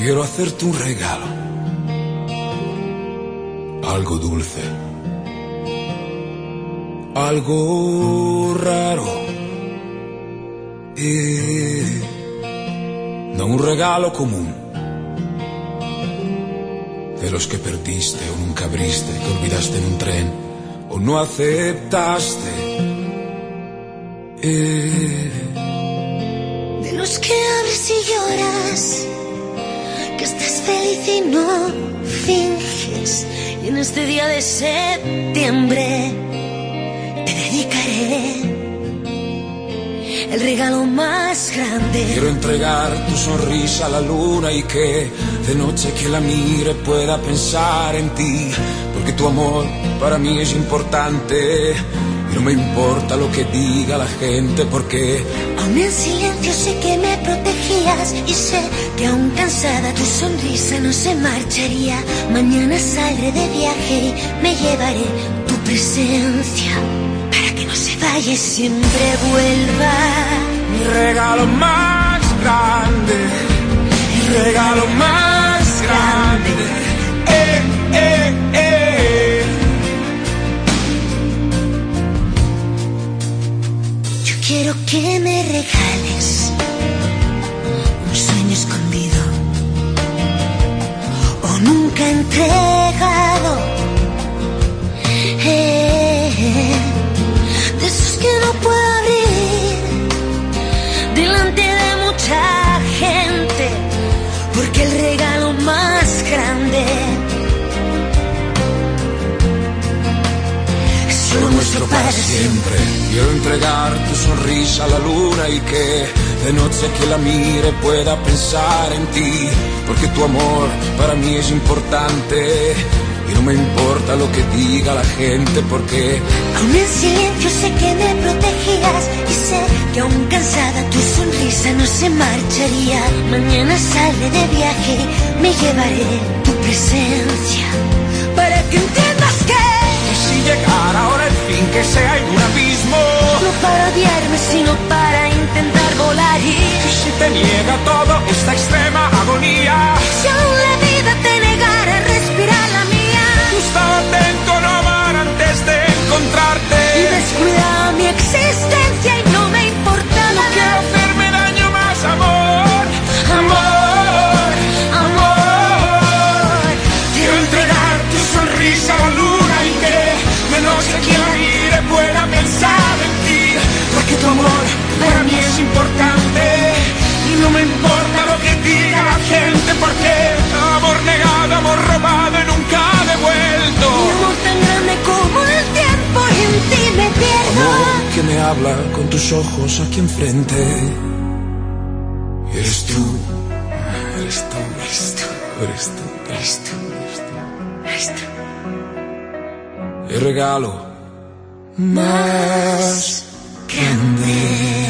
quiero hacerte un regalo. Algo dulce. Algo raro. Y no un regalo común. De los que perdiste o nunca abriste, que olvidaste en un tren o no aceptaste. Eh, feliz y no finges. Y en este día de septiembre te dedicaré el regalo más grande. Quiero entregar tu sonrisa a la luna y que de noche que la mire pueda pensar en ti, porque tu amor para mí es importante no me importa lo que diga la gente porque Aún en silencio sé que me protegías y sé que aún cansada tu sonrisa no se marcharía. Mañana saldré de viaje y me llevaré tu presencia para que no se vaya y siempre vuelva. mi regalo más siempre. Quiero entregar tu sonrisa a la luna y que de noche que la mire pueda pensar en ti, porque tu amor para mí es importante y no me importa lo que diga la gente, porque Aún en silencio sé que me protegías y sé que aún cansada tu sonrisa no se marcharía. Mañana saldré de viaje, me llevaré tu presencia para que entiendas que y si llegara fin que sea en un abismo, no para odiarme sino para intentar volar. Y y si te niega todo esta extrema agonía, me habla con tus ojos aquí enfrente. Y Eres tú, eres tú, eres tú, eres tú, eres tú, eres tú. El regalo más grande.